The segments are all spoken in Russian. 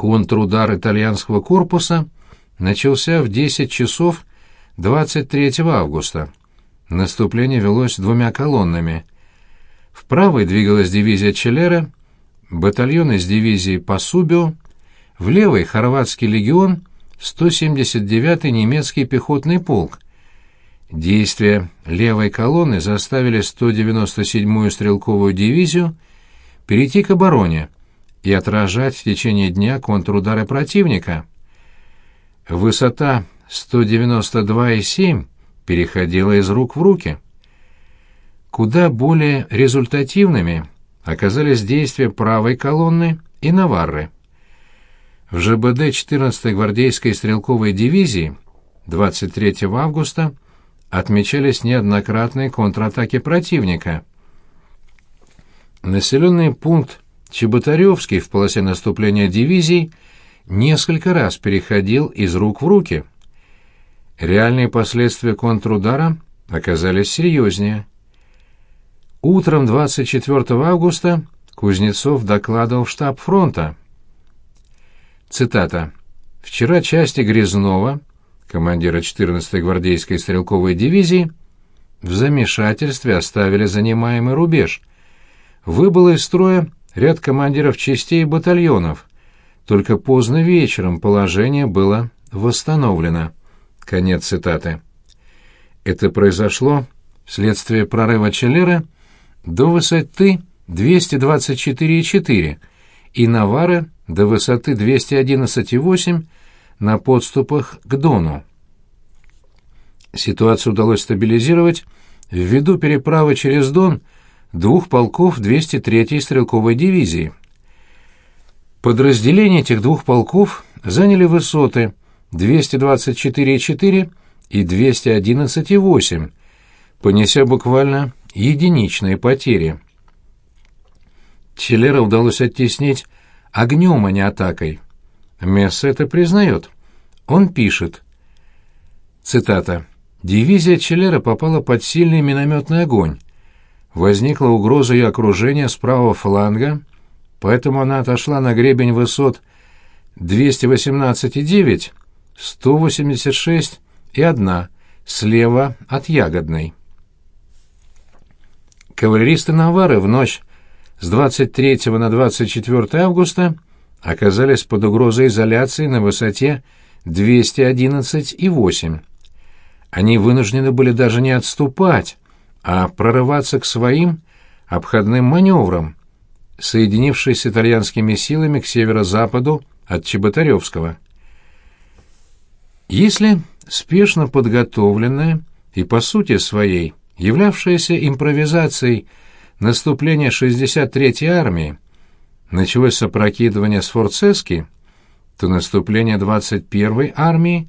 Контрудар итальянского корпуса начался в 10 часов 23 августа. Наступление велось двумя колоннами. В правой двигалась дивизия Челлера, батальон из дивизии Пасубио, в левой — хорватский легион, 179-й немецкий пехотный полк. Действия левой колонны заставили 197-ю стрелковую дивизию перейти к обороне и отражать в течение дня контрудары противника. Высота 192,7 переходила из рук в руки. Куда более результативными оказались действия правой колонны и Наварры. В ЖБД 14-й гвардейской стрелковой дивизии 23 августа отмечались неоднократные контратаки противника. Населенный пункт Чеботаревский в полосе наступления дивизий несколько раз переходил из рук в руки. Реальные последствия контрудара оказались серьезнее. Утром 24 августа Кузнецов докладывал в штаб фронта. Цитата. «Вчера части Грязнова, командира 14-й гвардейской стрелковой дивизии, в замешательстве оставили занимаемый рубеж. Выбыло из строя ряд командиров частей и батальонов. Только поздно вечером положение было восстановлено». Конец цитаты. Это произошло вследствие прорыва Челлера до высоты 224,4 и Навары до высоты 211,8 на подступах к Дону. Ситуацию удалось стабилизировать ввиду переправы через Дон двух полков 203-й стрелковой дивизии. Подразделения этих двух полков заняли высоты 224,4 и 211,8, понеся буквально единичные потери. Челлера удалось оттеснить огнем, а не атакой. Месса это признает. Он пишет. Цитата. «Дивизия Челлера попала под сильный минометный огонь. Возникла угроза ее окружения с правого фланга, поэтому она отошла на гребень высот 218,9, 186 и 1 слева от Ягодной. Кавалеристы Навары в ночь с 23 на 24 августа оказались под угрозой изоляции на высоте 211,8. Они вынуждены были даже не отступать, а прорываться к своим обходным маневрам, соединившись с итальянскими силами к северо-западу от Чеботаревского. Если спешно подготовленная и по сути своей являвшаяся импровизацией наступление 63-й армии началось с опрокидывания Сфорцески, то наступление 21-й армии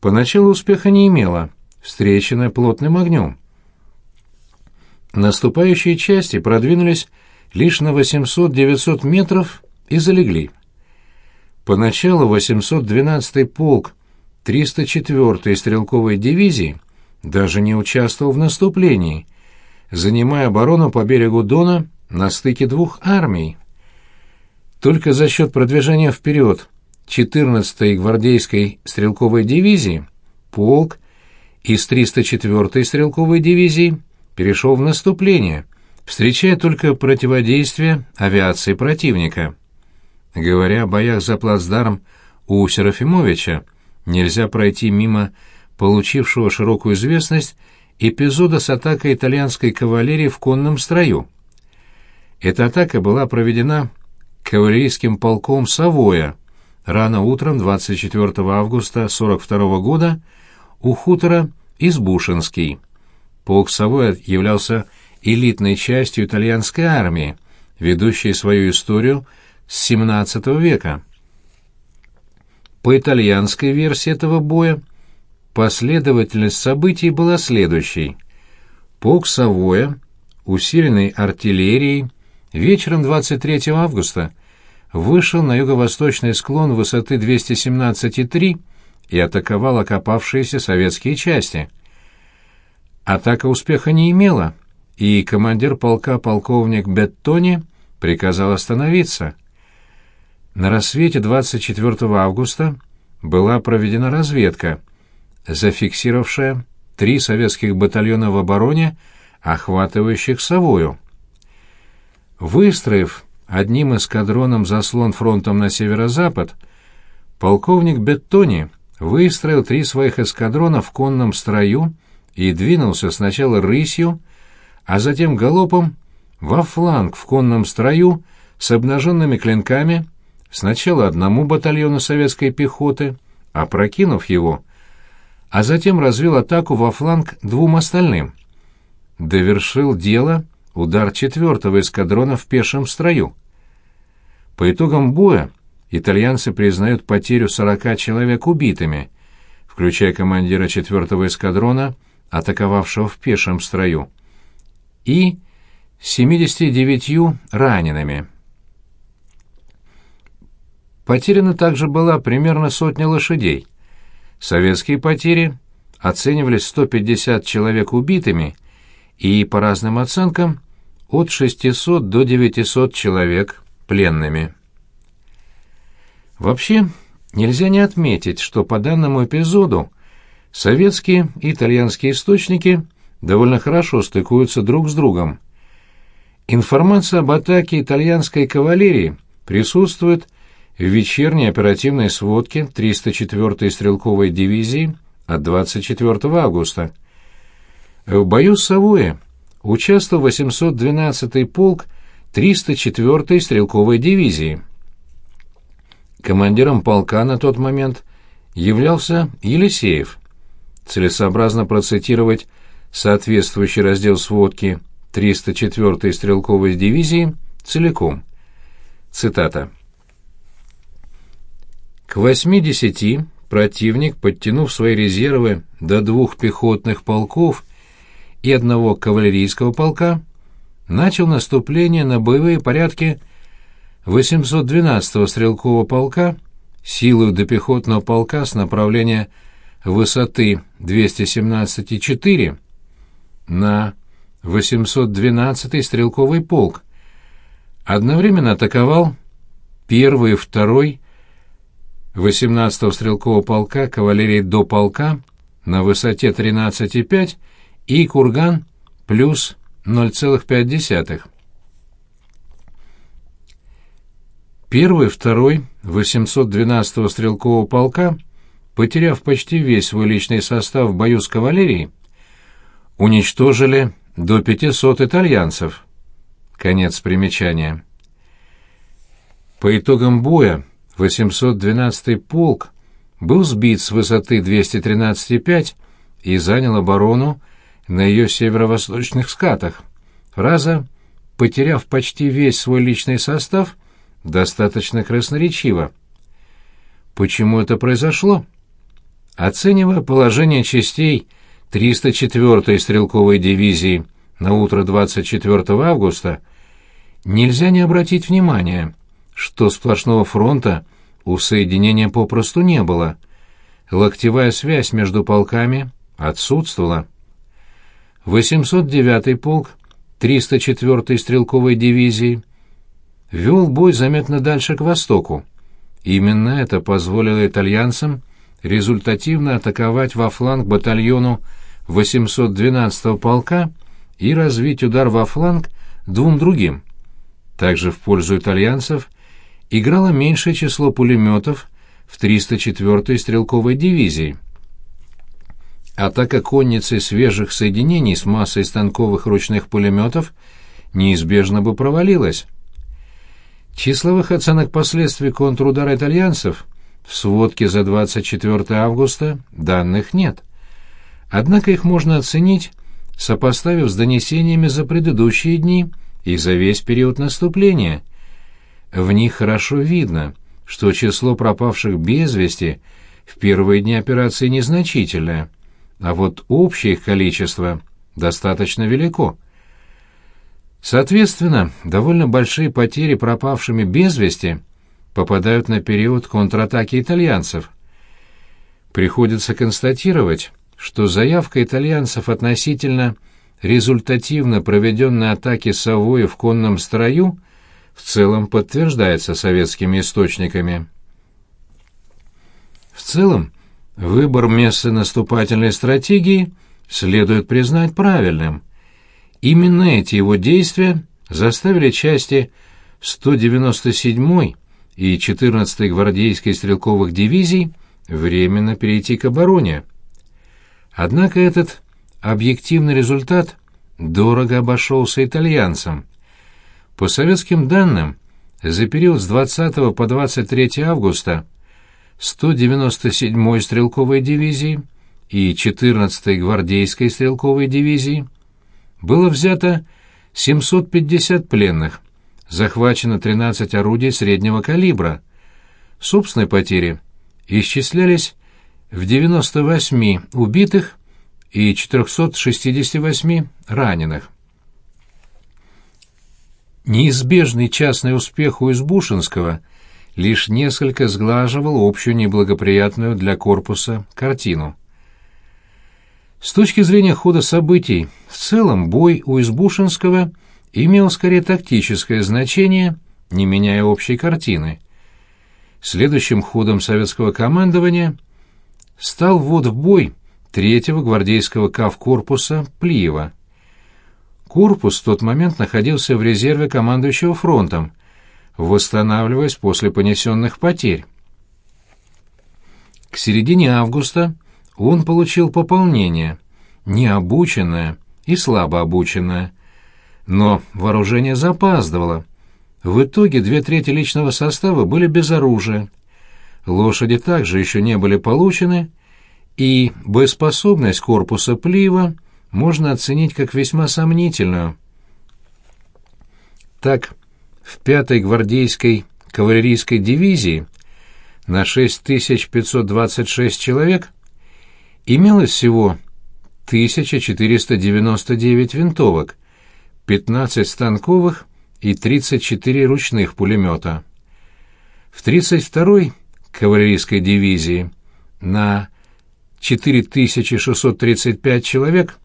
поначалу успеха не имело, встреченное плотным огнем. Наступающие части продвинулись лишь на 800-900 метров и залегли. Поначалу 812-й полк 304-й стрелковой дивизии даже не участвовал в наступлении – занимая оборону по берегу Дона на стыке двух армий. Только за счет продвижения вперед 14-й гвардейской стрелковой дивизии полк из 304-й стрелковой дивизии перешел в наступление, встречая только противодействие авиации противника. Говоря о боях за плацдарм у Серафимовича, нельзя пройти мимо получившего широкую известность эпизода с атакой итальянской кавалерии в конном строю. Эта атака была проведена кавалерийским полком Савоя рано утром 24 августа 42 года у хутора Избушинский. Полк Савоя являлся элитной частью итальянской армии, ведущей свою историю с XVII века. По итальянской версии этого боя Последовательность событий была следующей. Полк Савоя, усиленный артиллерией, вечером 23 августа вышел на юго-восточный склон высоты 217,3 и атаковал окопавшиеся советские части. Атака успеха не имела, и командир полка полковник Беттони приказал остановиться. На рассвете 24 августа была проведена разведка, зафиксировавшая три советских батальона в обороне, охватывающих Савою. Выстроив одним эскадроном заслон фронтом на северо-запад, полковник Беттони выстроил три своих эскадрона в конном строю и двинулся сначала рысью, а затем галопом во фланг в конном строю с обнаженными клинками сначала одному батальону советской пехоты, опрокинув его, а затем развил атаку во фланг двум остальным. Довершил дело удар четвертого эскадрона в пешем строю. По итогам боя итальянцы признают потерю 40 человек убитыми, включая командира четвертого эскадрона, атаковавшего в пешем строю, и 79 ранеными. Потеряна также была примерно сотня лошадей. Советские потери оценивались 150 человек убитыми и, по разным оценкам, от 600 до 900 человек пленными. Вообще, нельзя не отметить, что по данному эпизоду советские и итальянские источники довольно хорошо стыкуются друг с другом. Информация об атаке итальянской кавалерии присутствует в вечерней оперативной сводке 304-й стрелковой дивизии от 24 августа. В бою с Савуе участвовал 812-й полк 304-й стрелковой дивизии. Командиром полка на тот момент являлся Елисеев. Целесообразно процитировать соответствующий раздел сводки 304-й стрелковой дивизии целиком. Цитата. К 80 противник, подтянув свои резервы до двух пехотных полков и одного кавалерийского полка, начал наступление на боевые порядки 812-го стрелкового полка силою до пехотного полка с направления высоты 217,4 на 812-й стрелковый полк. Одновременно атаковал первый и второй 18-го стрелкового полка кавалерии до полка на высоте 13,5 и курган плюс 0,5. Первый, второй 812-го стрелкового полка, потеряв почти весь свой личный состав в бою с кавалерией, уничтожили до 500 итальянцев. Конец примечания. По итогам боя 812-й полк был сбит с высоты 213,5 и занял оборону на ее северо-восточных скатах. Фраза «потеряв почти весь свой личный состав» достаточно красноречива. Почему это произошло? Оценивая положение частей 304-й стрелковой дивизии на утро 24 августа, нельзя не обратить внимания, что сплошного фронта у соединения попросту не было. Локтевая связь между полками отсутствовала. 809-й полк 304-й стрелковой дивизии вел бой заметно дальше к востоку. Именно это позволило итальянцам результативно атаковать во фланг батальону 812-го полка и развить удар во фланг двум другим. Также в пользу итальянцев играло меньшее число пулеметов в 304-й стрелковой дивизии. Атака конницы свежих соединений с массой станковых ручных пулеметов неизбежно бы провалилась. Числовых оценок последствий контрудара итальянцев в сводке за 24 августа данных нет. Однако их можно оценить, сопоставив с донесениями за предыдущие дни и за весь период наступления. В них хорошо видно, что число пропавших без вести в первые дни операции незначительное, а вот общее их количество достаточно велико. Соответственно, довольно большие потери пропавшими без вести попадают на период контратаки итальянцев. Приходится констатировать, что заявка итальянцев относительно результативно проведенной атаки Савоя в конном строю в целом подтверждается советскими источниками. В целом, выбор места наступательной стратегии следует признать правильным. Именно эти его действия заставили части 197-й и 14-й гвардейской стрелковых дивизий временно перейти к обороне. Однако этот объективный результат дорого обошелся итальянцам. По советским данным, за период с 20 по 23 августа 197-й стрелковой дивизии и 14-й гвардейской стрелковой дивизии было взято 750 пленных, захвачено 13 орудий среднего калибра. Собственные потери исчислялись в 98 убитых и 468 раненых. Неизбежный частный успех у Избушинского лишь несколько сглаживал общую неблагоприятную для корпуса картину. С точки зрения хода событий, в целом бой у Избушинского имел скорее тактическое значение, не меняя общей картины. Следующим ходом советского командования стал ввод в бой третьего гвардейского кавкорпуса Плиева. Корпус в тот момент находился в резерве командующего фронтом, восстанавливаясь после понесенных потерь. К середине августа он получил пополнение, необученное и слабо обученное. Но вооружение запаздывало. В итоге две трети личного состава были без оружия. Лошади также еще не были получены, и боеспособность корпуса Плива можно оценить как весьма сомнительную. Так, в пятой гвардейской кавалерийской дивизии на 6526 человек имелось всего 1499 винтовок, 15 станковых и 34 ручных пулемета. В 32-й кавалерийской дивизии на 4635 человек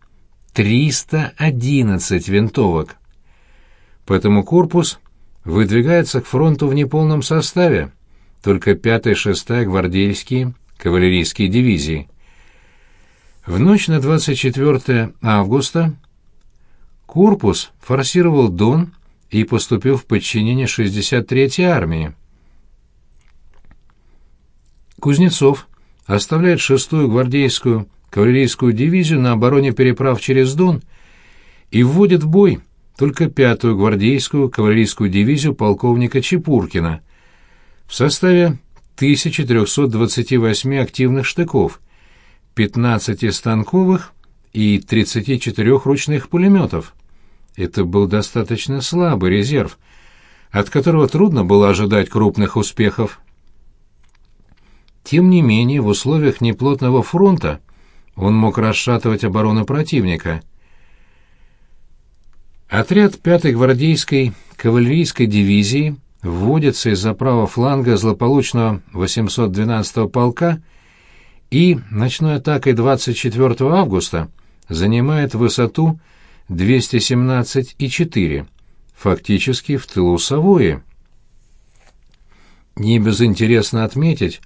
311 винтовок. Поэтому корпус выдвигается к фронту в неполном составе, только 5-я и 6-я гвардейские кавалерийские дивизии. В ночь на 24 августа корпус форсировал Дон и поступил в подчинение 63-й армии. Кузнецов оставляет 6-ю гвардейскую кавалерийскую дивизию на обороне переправ через Дон и вводит в бой только 5-ю гвардейскую кавалерийскую дивизию полковника Чепуркина в составе 1328 активных штыков, 15 станковых и 34 ручных пулеметов. Это был достаточно слабый резерв, от которого трудно было ожидать крупных успехов. Тем не менее, в условиях неплотного фронта он мог расшатывать оборону противника. Отряд 5-й гвардейской кавалерийской дивизии вводится из-за правого фланга злополучного 812-го полка и ночной атакой 24 августа занимает высоту 217,4, фактически в тылу Савои. Не безинтересно отметить,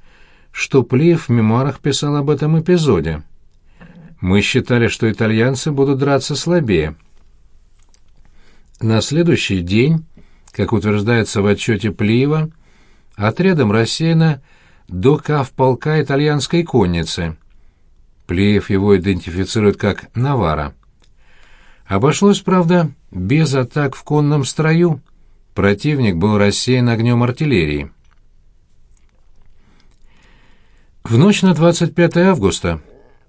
что Плиев в мемуарах писал об этом эпизоде. Мы считали, что итальянцы будут драться слабее. На следующий день, как утверждается в отчете Плиева, отрядом рассеяно до кав полка итальянской конницы. Плиев его идентифицирует как «Навара». Обошлось, правда, без атак в конном строю. Противник был рассеян огнем артиллерии. В ночь на 25 августа,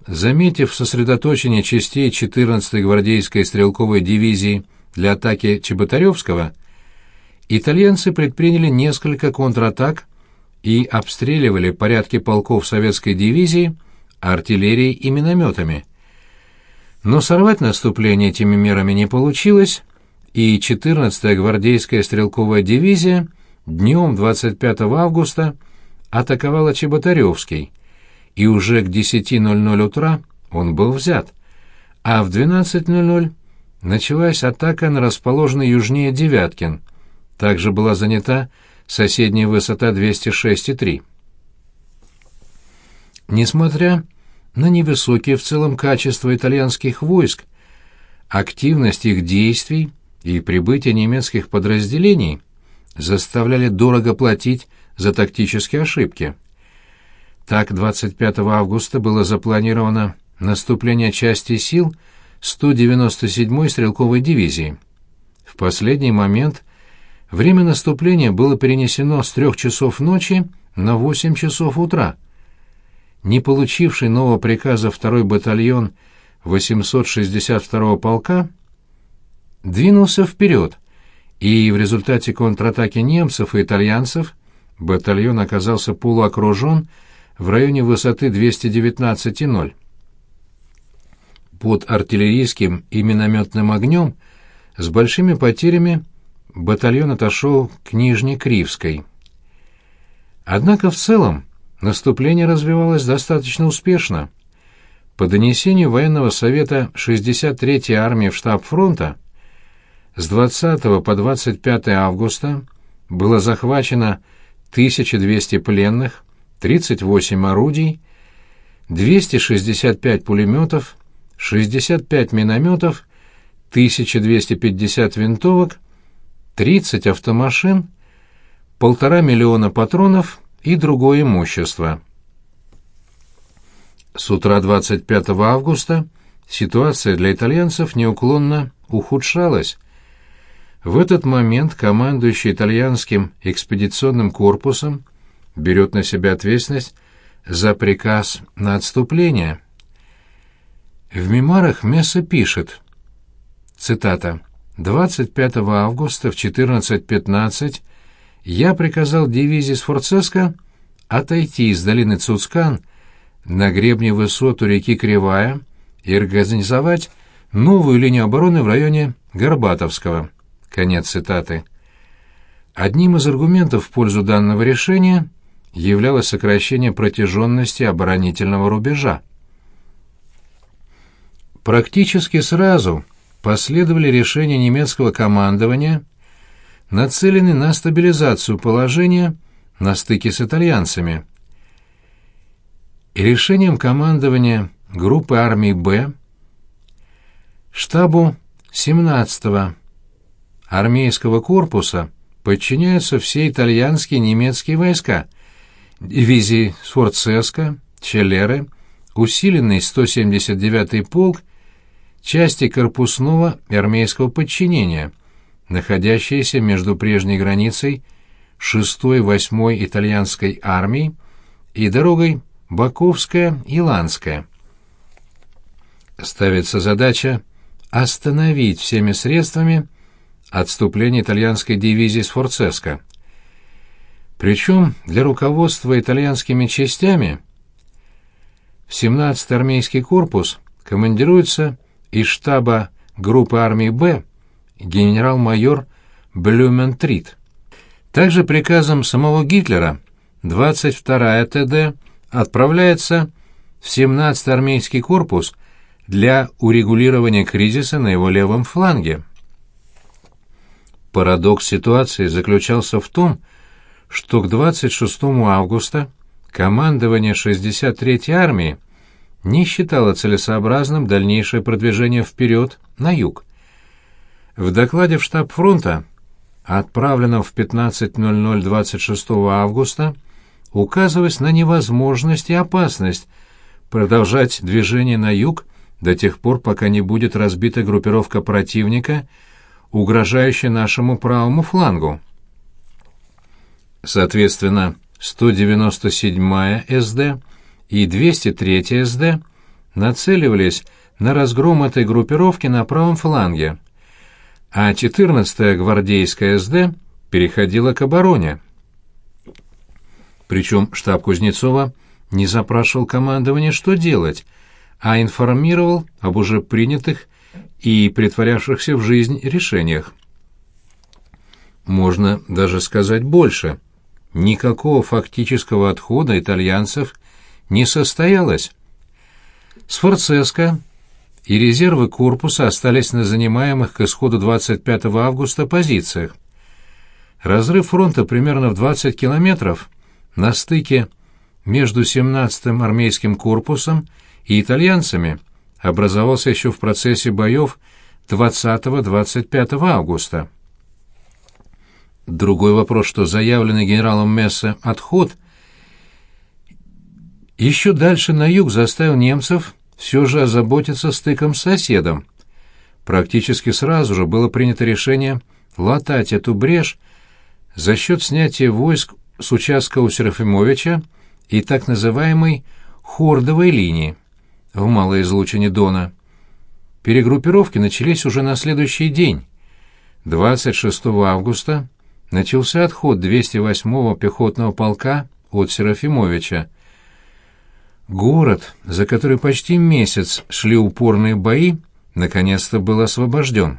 заметив сосредоточение частей 14-й гвардейской стрелковой дивизии для атаки Чеботаревского, итальянцы предприняли несколько контратак и обстреливали порядки полков советской дивизии артиллерией и минометами. Но сорвать наступление этими мерами не получилось, и 14-я гвардейская стрелковая дивизия днем 25 августа – атаковала Чеботаревский, и уже к 10.00 утра он был взят, а в 12.00 началась атака на расположенный южнее Девяткин, Также была занята соседняя высота 206,3. Несмотря на невысокие в целом качества итальянских войск, активность их действий и прибытие немецких подразделений заставляли дорого платить за тактические ошибки. Так, 25 августа было запланировано наступление части сил 197-й стрелковой дивизии. В последний момент время наступления было перенесено с трех часов ночи на 8 часов утра. Не получивший нового приказа второй батальон 862-го полка двинулся вперед, и в результате контратаки немцев и итальянцев батальон оказался полуокружен в районе высоты 219,0 под артиллерийским и минометным огнем с большими потерями батальон отошел к Нижнекривской. Однако в целом наступление развивалось достаточно успешно. По донесению военного совета 63-й армии в штаб фронта с 20 по 25 августа было захвачено 1200 пленных, 38 орудий, 265 пулеметов, 65 минометов, 1250 винтовок, 30 автомашин, полтора миллиона патронов и другое имущество. С утра 25 августа ситуация для итальянцев неуклонно ухудшалась. В этот момент командующий итальянским экспедиционным корпусом берет на себя ответственность за приказ на отступление – в мемуарах Месса пишет, цитата, «25 августа в 14.15 я приказал дивизии Сфорцеско отойти из долины Цуцкан на гребне высоту реки Кривая и организовать новую линию обороны в районе Горбатовского». Конец цитаты. Одним из аргументов в пользу данного решения являлось сокращение протяженности оборонительного рубежа. Практически сразу последовали решения немецкого командования, нацеленные на стабилизацию положения на стыке с итальянцами. И решением командования группы армий «Б» штабу 17-го армейского корпуса подчиняются все итальянские и немецкие войска, дивизии Сфорцеско, Челлеры, усиленный 179-й полк части корпусного армейского подчинения, находящиеся между прежней границей 6-й 8-й итальянской армии и дорогой Баковская и Ланская. Ставится задача остановить всеми средствами отступление итальянской дивизии с Форцеско. Причем для руководства итальянскими частями в 17-й армейский корпус командируется из штаба группы армии «Б» генерал-майор Блюментрит. Также приказом самого Гитлера 22-я ТД отправляется в 17-й армейский корпус для урегулирования кризиса на его левом фланге. Парадокс ситуации заключался в том, что к 26 августа командование 63-й армии не считала целесообразным дальнейшее продвижение вперед, на юг. В докладе в штаб фронта, отправленном в 15.00 26 августа, указывалось на невозможность и опасность продолжать движение на юг до тех пор, пока не будет разбита группировка противника, угрожающая нашему правому флангу. Соответственно, 197-я СД и 203 СД нацеливались на разгром этой группировки на правом фланге, а 14-я гвардейская СД переходила к обороне. Причем штаб Кузнецова не запрашивал командование, что делать, а информировал об уже принятых и притворявшихся в жизнь решениях. Можно даже сказать больше. Никакого фактического отхода итальянцев не состоялось. Сфорцеско и резервы корпуса остались на занимаемых к исходу 25 августа позициях. Разрыв фронта примерно в 20 километров на стыке между 17-м армейским корпусом и итальянцами образовался еще в процессе боев 20-25 августа. Другой вопрос, что заявленный генералом Мессе отход еще дальше на юг заставил немцев все же озаботиться стыком с соседом. Практически сразу же было принято решение латать эту брешь за счет снятия войск с участка у Серафимовича и так называемой «хордовой линии» в малой излучине Дона. Перегруппировки начались уже на следующий день. 26 августа начался отход 208-го пехотного полка от Серафимовича. Город, за который почти месяц шли упорные бои, наконец-то был освобожден.